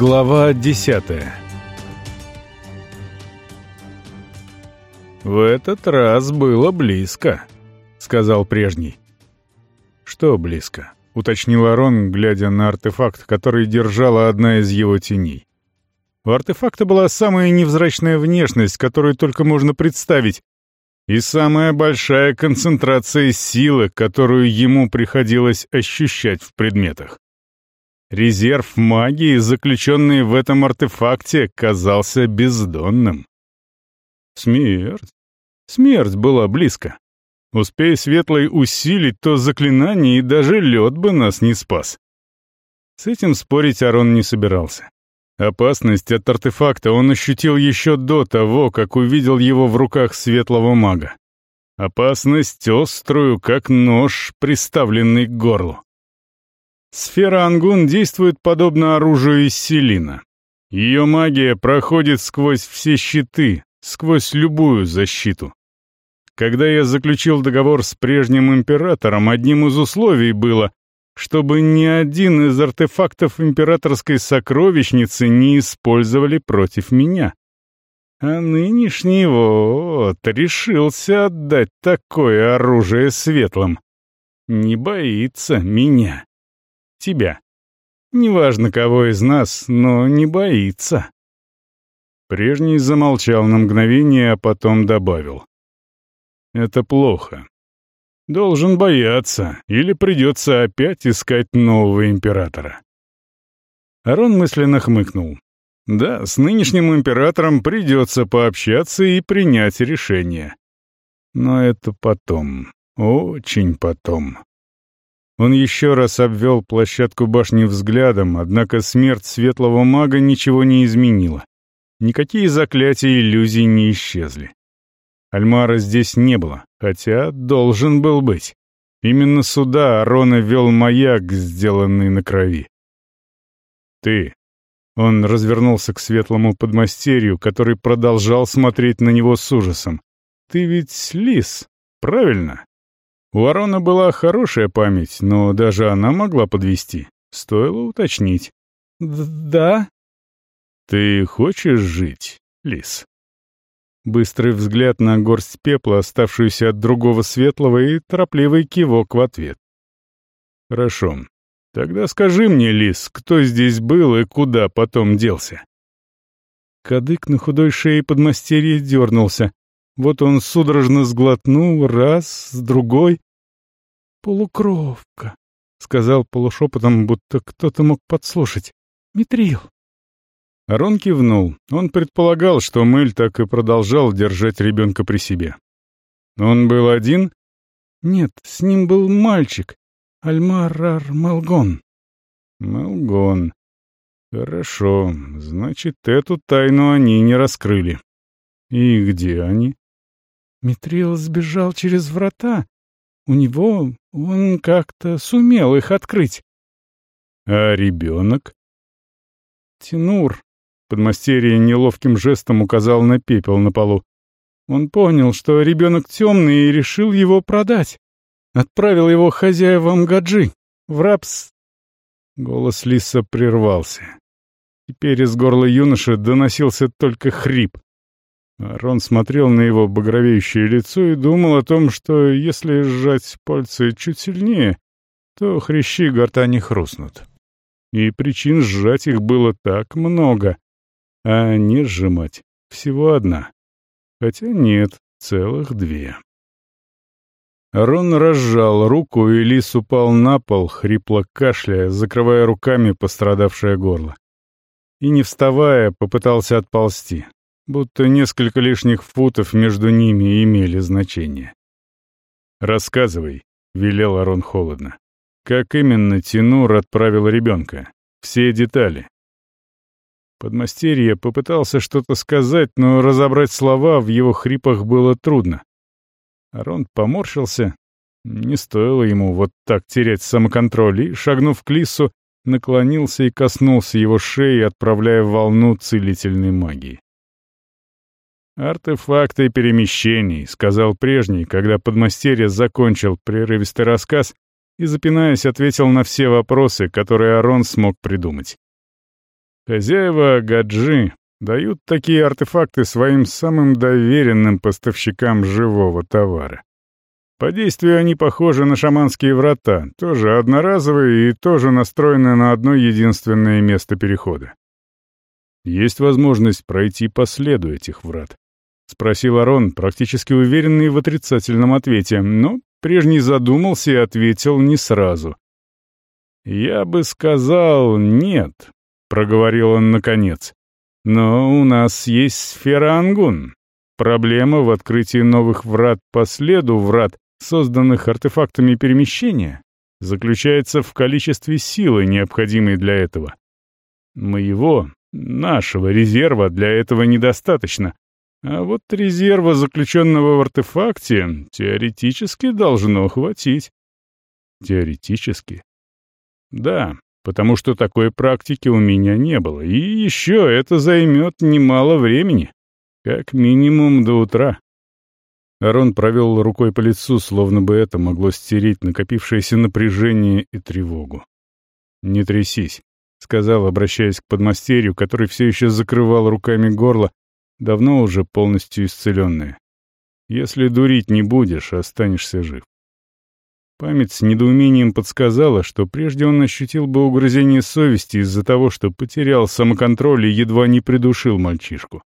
Глава десятая «В этот раз было близко», — сказал прежний. «Что близко?» — уточнил Арон, глядя на артефакт, который держала одна из его теней. У артефакта была самая невзрачная внешность, которую только можно представить, и самая большая концентрация силы, которую ему приходилось ощущать в предметах. Резерв магии, заключенный в этом артефакте, казался бездонным. Смерть. Смерть была близко. Успей Светлый усилить то заклинание, и даже лед бы нас не спас. С этим спорить Арон не собирался. Опасность от артефакта он ощутил еще до того, как увидел его в руках светлого мага. Опасность острую, как нож, приставленный к горлу. Сфера Ангун действует подобно оружию из селина. Ее магия проходит сквозь все щиты, сквозь любую защиту. Когда я заключил договор с прежним императором, одним из условий было, чтобы ни один из артефактов императорской сокровищницы не использовали против меня. А нынешний вот решился отдать такое оружие светлым. Не боится меня тебя. Неважно, кого из нас, но не боится». Прежний замолчал на мгновение, а потом добавил. «Это плохо. Должен бояться, или придется опять искать нового императора». Арон мысленно хмыкнул. «Да, с нынешним императором придется пообщаться и принять решение. Но это потом, очень потом». Он еще раз обвел площадку башни взглядом, однако смерть светлого мага ничего не изменила. Никакие заклятия и иллюзий не исчезли. Альмара здесь не было, хотя должен был быть. Именно сюда Арона вел маяк, сделанный на крови. «Ты...» Он развернулся к светлому подмастерью, который продолжал смотреть на него с ужасом. «Ты ведь лис, правильно?» У Арона была хорошая память, но даже она могла подвести. Стоило уточнить. «Да?» «Ты хочешь жить, Лис?» Быстрый взгляд на горсть пепла, оставшуюся от другого светлого, и торопливый кивок в ответ. «Хорошо. Тогда скажи мне, Лис, кто здесь был и куда потом делся?» Кадык на худой шее подмастерья дернулся. Вот он судорожно сглотнул раз, с другой. «Полукровка», — сказал полушепотом, будто кто-то мог подслушать. «Митрил». Арон кивнул. Он предполагал, что Мэль так и продолжал держать ребенка при себе. «Он был один?» «Нет, с ним был мальчик. Альмарар Малгон». «Малгон. Хорошо. Значит, эту тайну они не раскрыли. И где они?» Митрил сбежал через врата. У него он как-то сумел их открыть. А ребенок? Тинур. Подмастерье неловким жестом указал на пепел на полу. Он понял, что ребенок темный и решил его продать. Отправил его хозяевам Гаджи, в рабс... Голос Лиса прервался. Теперь из горла юноши доносился только хрип. Рон смотрел на его багровеющее лицо и думал о том, что если сжать пальцы чуть сильнее, то хрящи гортани хрустнут. И причин сжать их было так много, а не сжимать всего одна. Хотя нет, целых две. Рон разжал руку, и лис упал на пол, хрипло кашляя, закрывая руками пострадавшее горло. И, не вставая, попытался отползти будто несколько лишних футов между ними имели значение. «Рассказывай», — велел Арон холодно. «Как именно Тинур отправил ребенка? Все детали». Подмастерье попытался что-то сказать, но разобрать слова в его хрипах было трудно. Арон поморщился. Не стоило ему вот так терять самоконтроль, и, шагнув к Лису, наклонился и коснулся его шеи, отправляя волну целительной магии. «Артефакты перемещений», — сказал прежний, когда подмастерье закончил прерывистый рассказ и, запинаясь, ответил на все вопросы, которые Арон смог придумать. Хозяева Гаджи дают такие артефакты своим самым доверенным поставщикам живого товара. По действию они похожи на шаманские врата, тоже одноразовые и тоже настроены на одно единственное место перехода. Есть возможность пройти по следу этих врат. — спросил Арон, практически уверенный в отрицательном ответе, но прежний задумался и ответил не сразу. «Я бы сказал нет», — проговорил он наконец. «Но у нас есть сфера Ангун. Проблема в открытии новых врат по следу врат, созданных артефактами перемещения, заключается в количестве силы, необходимой для этого. Моего, нашего резерва для этого недостаточно, а вот резерва, заключенного в артефакте, теоретически должно хватить. Теоретически? Да, потому что такой практики у меня не было. И еще это займет немало времени. Как минимум до утра. Арон провел рукой по лицу, словно бы это могло стереть накопившееся напряжение и тревогу. «Не трясись», — сказал, обращаясь к подмастерью, который все еще закрывал руками горло, давно уже полностью исцеленная. Если дурить не будешь, останешься жив. Память с недоумением подсказала, что прежде он ощутил бы угрызение совести из-за того, что потерял самоконтроль и едва не придушил мальчишку.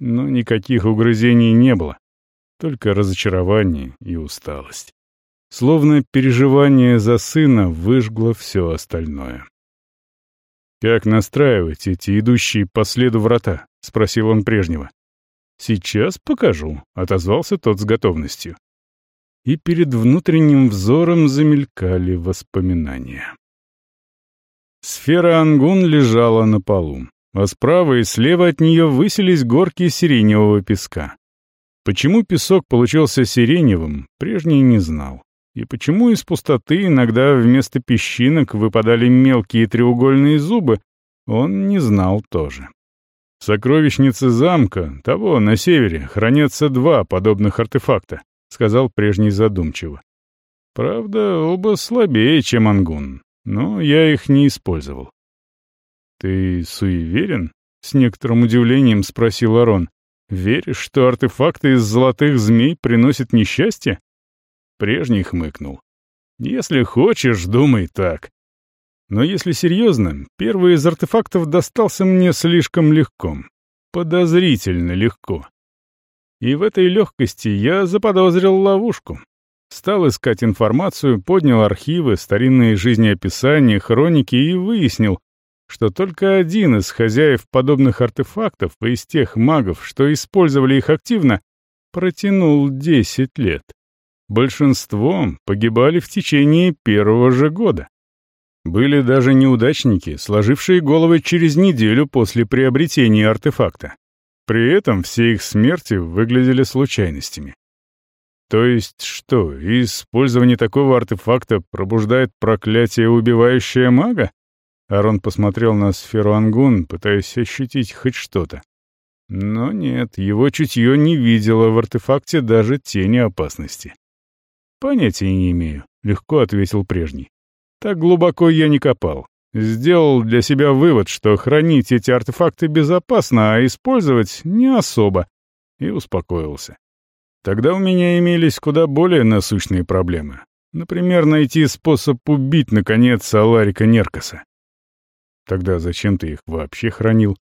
Но никаких угрызений не было, только разочарование и усталость. Словно переживание за сына выжгло все остальное. «Как настраивать эти идущие по следу врата?» — спросил он прежнего. «Сейчас покажу», — отозвался тот с готовностью. И перед внутренним взором замелькали воспоминания. Сфера Ангун лежала на полу, а справа и слева от нее высились горки сиреневого песка. Почему песок получился сиреневым, прежний не знал. И почему из пустоты иногда вместо песчинок выпадали мелкие треугольные зубы, он не знал тоже. В сокровищнице замка, того на севере, хранятся два подобных артефакта, сказал прежний задумчиво. Правда, оба слабее, чем Ангун, но я их не использовал. Ты суеверен? С некоторым удивлением спросил Арон. Веришь, что артефакты из золотых змей приносят несчастье? Прежний хмыкнул. «Если хочешь, думай так. Но если серьезно, первый из артефактов достался мне слишком легко. Подозрительно легко. И в этой легкости я заподозрил ловушку. Стал искать информацию, поднял архивы, старинные жизнеописания, хроники и выяснил, что только один из хозяев подобных артефактов из тех магов, что использовали их активно, протянул 10 лет. Большинство погибали в течение первого же года. Были даже неудачники, сложившие головы через неделю после приобретения артефакта. При этом все их смерти выглядели случайностями. То есть что, использование такого артефакта пробуждает проклятие, убивающее мага? Арон посмотрел на сферу Ангун, пытаясь ощутить хоть что-то. Но нет, его чутье не видело в артефакте даже тени опасности. «Понятия не имею», — легко ответил прежний. «Так глубоко я не копал. Сделал для себя вывод, что хранить эти артефакты безопасно, а использовать не особо, и успокоился. Тогда у меня имелись куда более насущные проблемы. Например, найти способ убить, наконец, Аларика Неркаса. Тогда зачем ты их вообще хранил?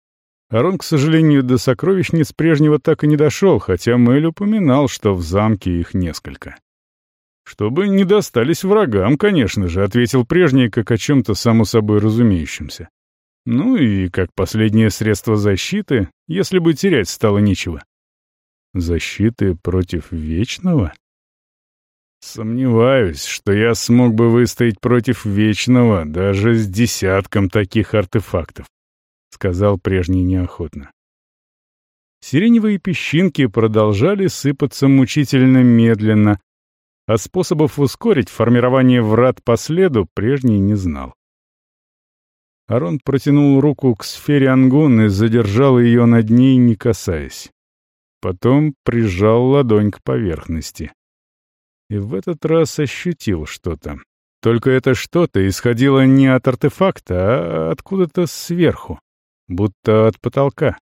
Арон, к сожалению, до сокровищниц прежнего так и не дошел, хотя Мэль упоминал, что в замке их несколько. «Чтобы не достались врагам, конечно же», — ответил прежний, как о чем-то само собой разумеющемся. Ну и как последнее средство защиты, если бы терять стало нечего. Защиты против Вечного? Сомневаюсь, что я смог бы выстоять против Вечного даже с десятком таких артефактов, — сказал прежний неохотно. Сиреневые песчинки продолжали сыпаться мучительно медленно, а способов ускорить формирование врат по следу прежний не знал. Арон протянул руку к сфере Ангун и задержал ее над ней, не касаясь. Потом прижал ладонь к поверхности. И в этот раз ощутил что-то. Только это что-то исходило не от артефакта, а откуда-то сверху. будто от потолка.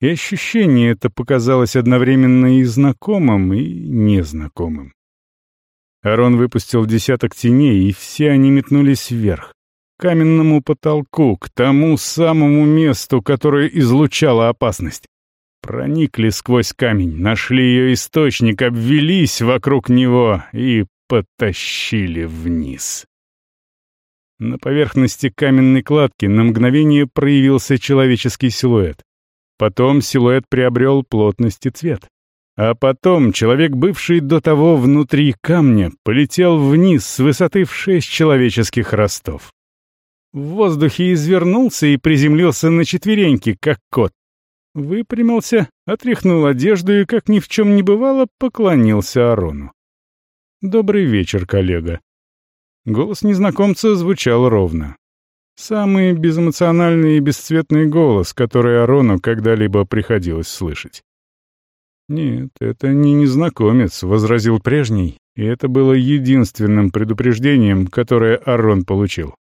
И ощущение это показалось одновременно и знакомым, и незнакомым. Арон выпустил десяток теней, и все они метнулись вверх, к каменному потолку, к тому самому месту, которое излучало опасность. Проникли сквозь камень, нашли ее источник, обвелись вокруг него и потащили вниз. На поверхности каменной кладки на мгновение проявился человеческий силуэт. Потом силуэт приобрел плотность и цвет. А потом человек, бывший до того внутри камня, полетел вниз с высоты в шесть человеческих ростов. В воздухе извернулся и приземлился на четвереньки, как кот. Выпрямился, отряхнул одежду и, как ни в чем не бывало, поклонился Арону. «Добрый вечер, коллега». Голос незнакомца звучал ровно. Самый безэмоциональный и бесцветный голос, который Арону когда-либо приходилось слышать. «Нет, это не незнакомец», — возразил прежний, и это было единственным предупреждением, которое Арон получил.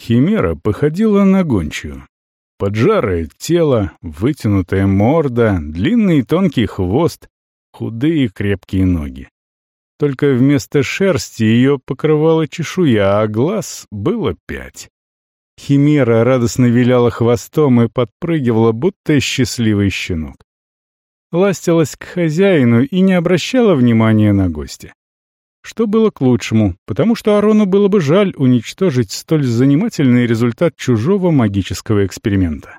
Химера походила на гончую. Поджарое тело, вытянутая морда, длинный тонкий хвост, худые крепкие ноги. Только вместо шерсти ее покрывала чешуя, а глаз было пять. Химера радостно виляла хвостом и подпрыгивала, будто счастливый щенок. Ластилась к хозяину и не обращала внимания на гостя. Что было к лучшему, потому что Арону было бы жаль уничтожить столь занимательный результат чужого магического эксперимента.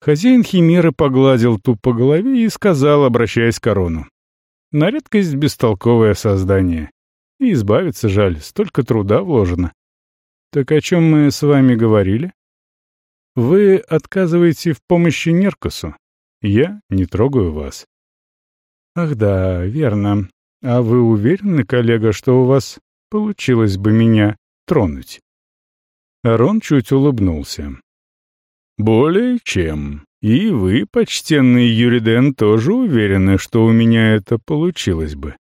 Хозяин Химеры погладил ту по голове и сказал, обращаясь к Арону. На редкость бестолковое создание. И избавиться жаль, столько труда вложено. Так о чем мы с вами говорили? Вы отказываете в помощи Неркусу. Я не трогаю вас. Ах да, верно. А вы уверены, коллега, что у вас получилось бы меня тронуть? Арон чуть улыбнулся. Более чем. И вы, почтенный Юриден, тоже уверены, что у меня это получилось бы.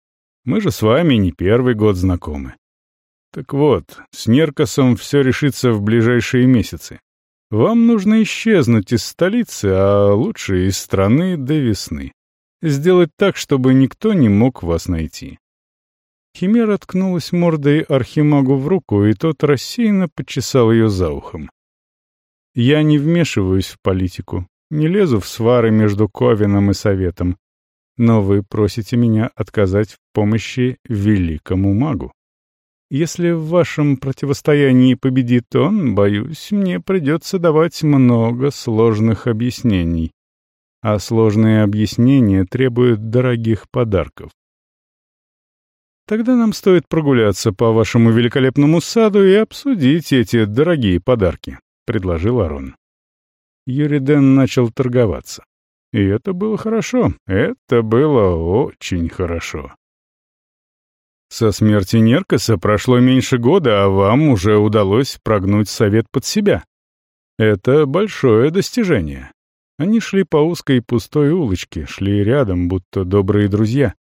Мы же с вами не первый год знакомы. Так вот, с Неркосом все решится в ближайшие месяцы. Вам нужно исчезнуть из столицы, а лучше из страны до весны. Сделать так, чтобы никто не мог вас найти. Химера ткнулась мордой Архимагу в руку, и тот рассеянно почесал ее за ухом. «Я не вмешиваюсь в политику, не лезу в свары между Ковином и Советом, но вы просите меня отказать в помощи великому магу. Если в вашем противостоянии победит он, боюсь, мне придется давать много сложных объяснений. А сложные объяснения требуют дорогих подарков. Тогда нам стоит прогуляться по вашему великолепному саду и обсудить эти дорогие подарки», — предложил Арон. Юриден начал торговаться. И это было хорошо, это было очень хорошо. Со смерти Неркаса прошло меньше года, а вам уже удалось прогнуть совет под себя. Это большое достижение. Они шли по узкой пустой улочке, шли рядом, будто добрые друзья.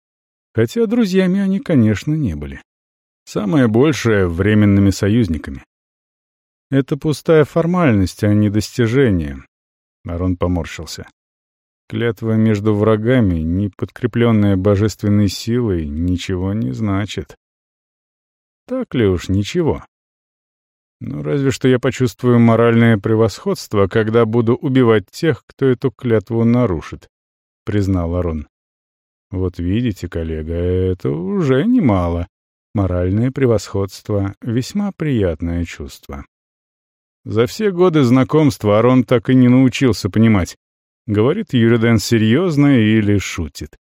Хотя друзьями они, конечно, не были. Самое большее — временными союзниками. Это пустая формальность, а не достижение. Арон поморщился. Клятва между врагами, не подкрепленная божественной силой, ничего не значит. Так ли уж ничего? Ну, разве что я почувствую моральное превосходство, когда буду убивать тех, кто эту клятву нарушит, — признал Арон. Вот видите, коллега, это уже немало. Моральное превосходство — весьма приятное чувство. За все годы знакомства Арон так и не научился понимать, говорит Юриден серьезно или шутит.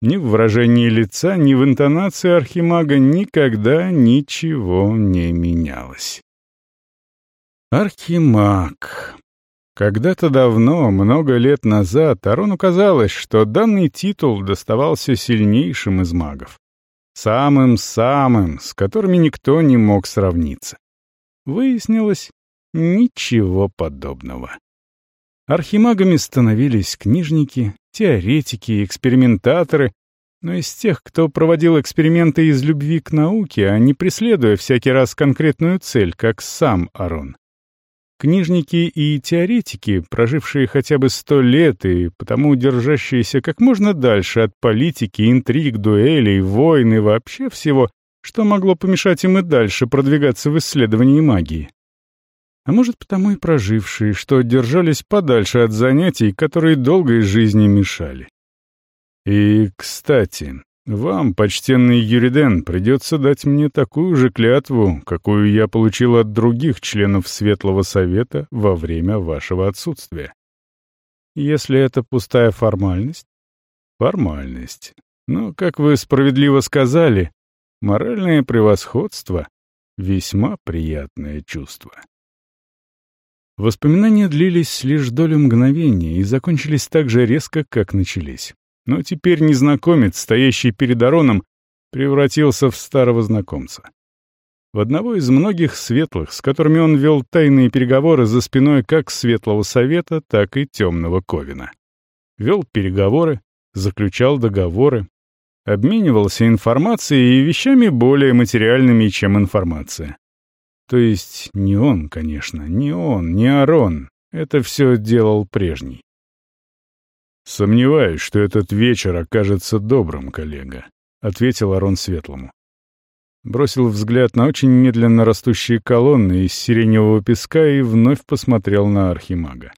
Ни в выражении лица, ни в интонации архимага никогда ничего не менялось. Архимаг. Когда-то давно, много лет назад, Арону казалось, что данный титул доставался сильнейшим из магов. Самым-самым, с которыми никто не мог сравниться. Выяснилось, Ничего подобного. Архимагами становились книжники, теоретики, экспериментаторы, но из тех, кто проводил эксперименты из любви к науке, а не преследуя всякий раз конкретную цель, как сам Арон. Книжники и теоретики, прожившие хотя бы сто лет и потому держащиеся как можно дальше от политики, интриг, дуэлей, войн и вообще всего, что могло помешать им и дальше продвигаться в исследовании магии. А может, потому и прожившие, что держались подальше от занятий, которые долгой жизни мешали. И, кстати, вам, почтенный Юриден, придется дать мне такую же клятву, какую я получил от других членов Светлого Совета во время вашего отсутствия. Если это пустая формальность? Формальность. Но, как вы справедливо сказали, моральное превосходство — весьма приятное чувство. Воспоминания длились лишь долю мгновения и закончились так же резко, как начались. Но теперь незнакомец, стоящий перед Ароном, превратился в старого знакомца. В одного из многих светлых, с которыми он вел тайные переговоры за спиной как Светлого Совета, так и Темного Ковина. Вел переговоры, заключал договоры, обменивался информацией и вещами более материальными, чем информация. То есть не он, конечно, не он, не Арон. Это все делал прежний. «Сомневаюсь, что этот вечер окажется добрым, коллега», — ответил Арон Светлому. Бросил взгляд на очень медленно растущие колонны из сиреневого песка и вновь посмотрел на Архимага.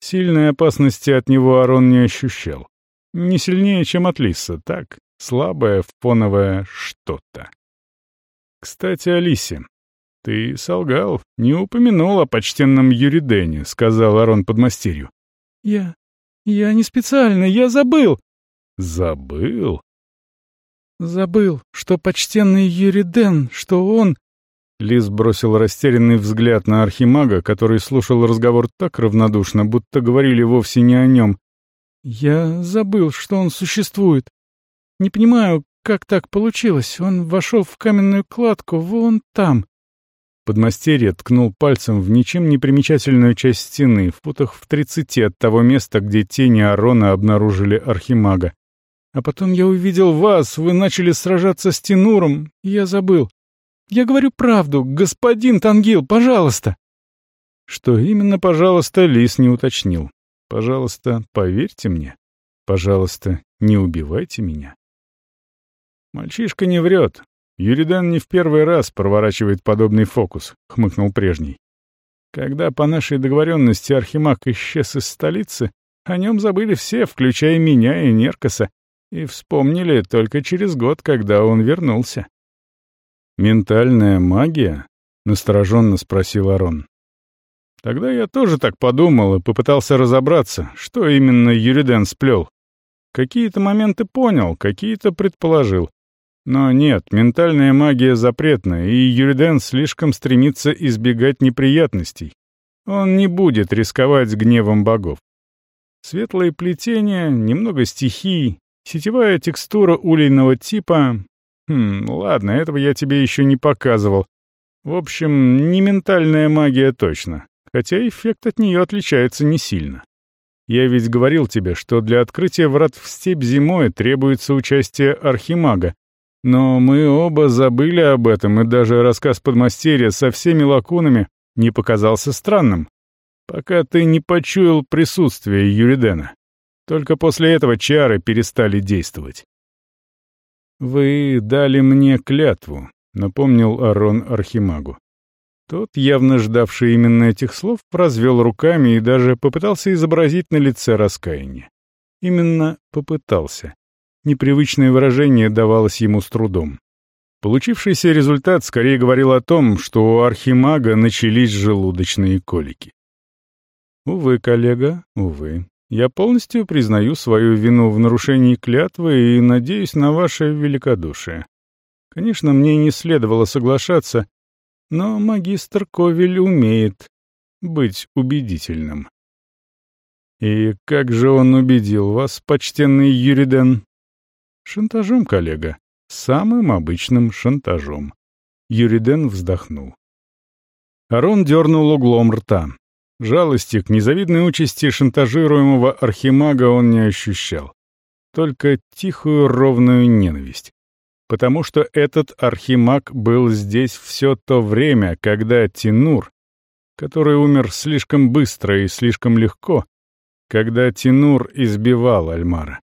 Сильной опасности от него Арон не ощущал. Не сильнее, чем от Лиса, так, слабое, фоновое что-то. «Кстати, Алисе, ты солгал, не упомянул о почтенном Юридене», — сказал Арон подмастерью. «Я... «Я не специально, я забыл!» «Забыл?» «Забыл, что почтенный Юриден, что он...» Лис бросил растерянный взгляд на архимага, который слушал разговор так равнодушно, будто говорили вовсе не о нем. «Я забыл, что он существует. Не понимаю, как так получилось. Он вошел в каменную кладку вон там. Подмастерье ткнул пальцем в ничем не примечательную часть стены, в футах в тридцати от того места, где тени Арона обнаружили Архимага. «А потом я увидел вас, вы начали сражаться с Тенуром, я забыл. Я говорю правду, господин Тангил, пожалуйста!» Что именно, пожалуйста, Лис не уточнил. «Пожалуйста, поверьте мне. Пожалуйста, не убивайте меня». Мальчишка не врет. Юридан не в первый раз проворачивает подобный фокус, — хмыкнул прежний. Когда по нашей договоренности Архимаг исчез из столицы, о нем забыли все, включая меня и Неркоса, и вспомнили только через год, когда он вернулся. «Ментальная магия?» — настороженно спросил Арон. Тогда я тоже так подумал и попытался разобраться, что именно Юриден сплел. Какие-то моменты понял, какие-то предположил. Но нет, ментальная магия запретна, и Юриден слишком стремится избегать неприятностей. Он не будет рисковать гневом богов. Светлое плетение, немного стихий, сетевая текстура улейного типа... Хм, ладно, этого я тебе еще не показывал. В общем, не ментальная магия точно, хотя эффект от нее отличается не сильно. Я ведь говорил тебе, что для открытия врат в степь зимой требуется участие архимага, но мы оба забыли об этом, и даже рассказ подмастерья со всеми лакунами не показался странным, пока ты не почуял присутствие Юридена. Только после этого чары перестали действовать. «Вы дали мне клятву», — напомнил Арон Архимагу. Тот, явно ждавший именно этих слов, развел руками и даже попытался изобразить на лице раскаяние. Именно попытался. Непривычное выражение давалось ему с трудом. Получившийся результат скорее говорил о том, что у архимага начались желудочные колики. «Увы, коллега, увы. Я полностью признаю свою вину в нарушении клятвы и надеюсь на ваше великодушие. Конечно, мне не следовало соглашаться, но магистр Ковель умеет быть убедительным». «И как же он убедил вас, почтенный Юриден?» Шантажом, коллега. Самым обычным шантажом. Юриден вздохнул. Арон дернул углом рта. Жалости к незавидной участи шантажируемого архимага он не ощущал. Только тихую ровную ненависть. Потому что этот архимаг был здесь все то время, когда Тинур, который умер слишком быстро и слишком легко, когда Тинур избивал Альмара.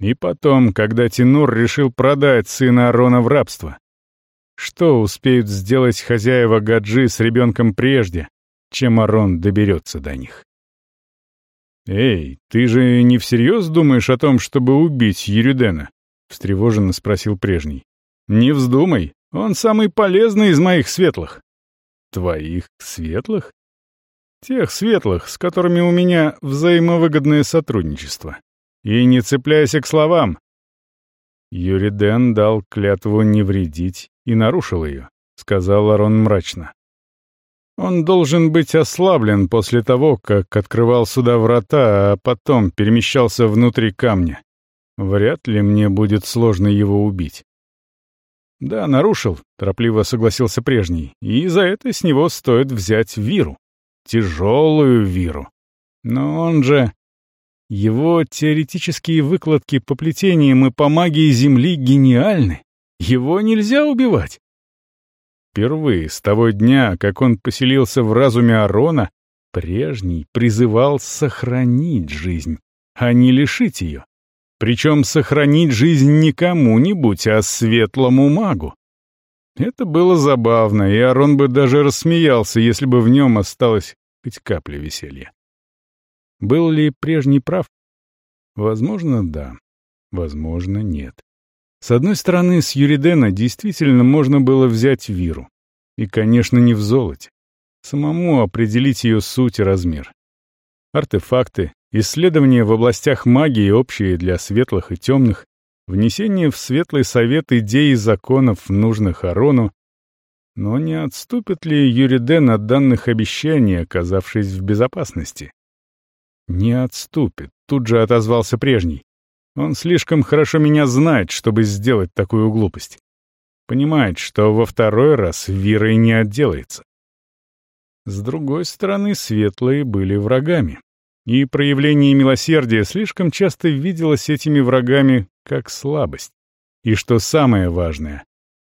И потом, когда Тинур решил продать сына Арона в рабство. Что успеют сделать хозяева Гаджи с ребенком прежде, чем Арон доберется до них? «Эй, ты же не всерьез думаешь о том, чтобы убить Ерюдена?» — встревоженно спросил прежний. «Не вздумай, он самый полезный из моих светлых». «Твоих светлых?» «Тех светлых, с которыми у меня взаимовыгодное сотрудничество. И не цепляйся к словам». Юриден дал клятву не вредить и нарушил ее, — сказал Арон мрачно. Он должен быть ослаблен после того, как открывал сюда врата, а потом перемещался внутри камня. Вряд ли мне будет сложно его убить. Да, нарушил, торопливо согласился прежний, и за это с него стоит взять виру. Тяжелую виру. Но он же... Его теоретические выкладки по плетениям и по магии Земли гениальны. Его нельзя убивать. Впервые с того дня, как он поселился в разуме Арона, прежний призывал сохранить жизнь, а не лишить ее. Причем сохранить жизнь не кому-нибудь, а светлому магу. Это было забавно, и Арон бы даже рассмеялся, если бы в нем осталось хоть капля веселья. Был ли прежний прав? Возможно, да. Возможно, нет. С одной стороны, с Юридена действительно можно было взять виру. И, конечно, не в золоте. Самому определить ее суть и размер. Артефакты, исследования в областях магии, общие для светлых и темных, внесение в светлый совет идей и законов, нужных Арону, но не отступит ли Юриден от данных обещаний, оказавшись в безопасности? Не отступит, тут же отозвался прежний. Он слишком хорошо меня знает, чтобы сделать такую глупость. Понимает, что во второй раз Вирой не отделается. С другой стороны, светлые были врагами. И проявление милосердия слишком часто виделось этими врагами как слабость. И что самое важное,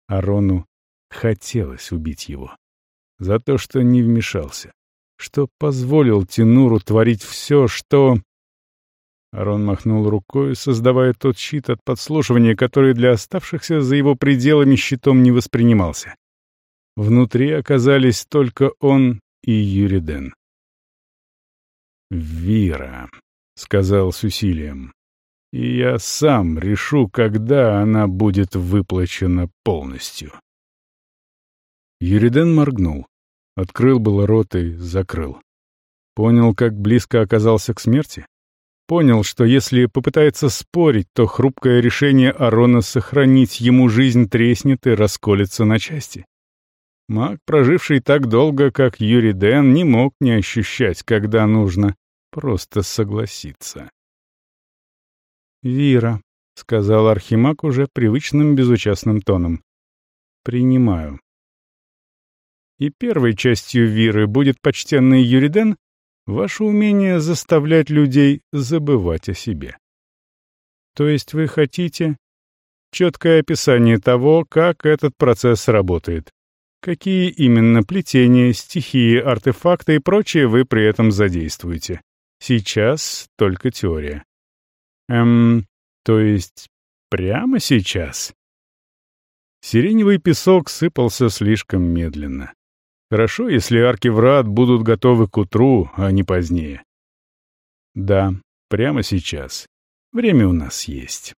Арону хотелось убить его. За то, что не вмешался. Что позволил Тинуру творить все, что... Арон махнул рукой, создавая тот щит от подслушивания, который для оставшихся за его пределами щитом не воспринимался. Внутри оказались только он и Юриден. «Вира», — сказал с усилием, — «и я сам решу, когда она будет выплачена полностью». Юриден моргнул, открыл было рот и закрыл. Понял, как близко оказался к смерти? Понял, что если попытается спорить, то хрупкое решение Арона сохранить ему жизнь треснет и расколется на части. Маг, проживший так долго, как Юрий Дэн, не мог не ощущать, когда нужно просто согласиться. «Вира», — сказал Архимаг уже привычным безучастным тоном, — «принимаю». И первой частью Виры будет почтенный Юриден, ваше умение заставлять людей забывать о себе. То есть вы хотите четкое описание того, как этот процесс работает, какие именно плетения, стихии, артефакты и прочее вы при этом задействуете. Сейчас только теория. Эм, то есть прямо сейчас? Сиреневый песок сыпался слишком медленно. Хорошо, если арки врат будут готовы к утру, а не позднее. Да, прямо сейчас. Время у нас есть.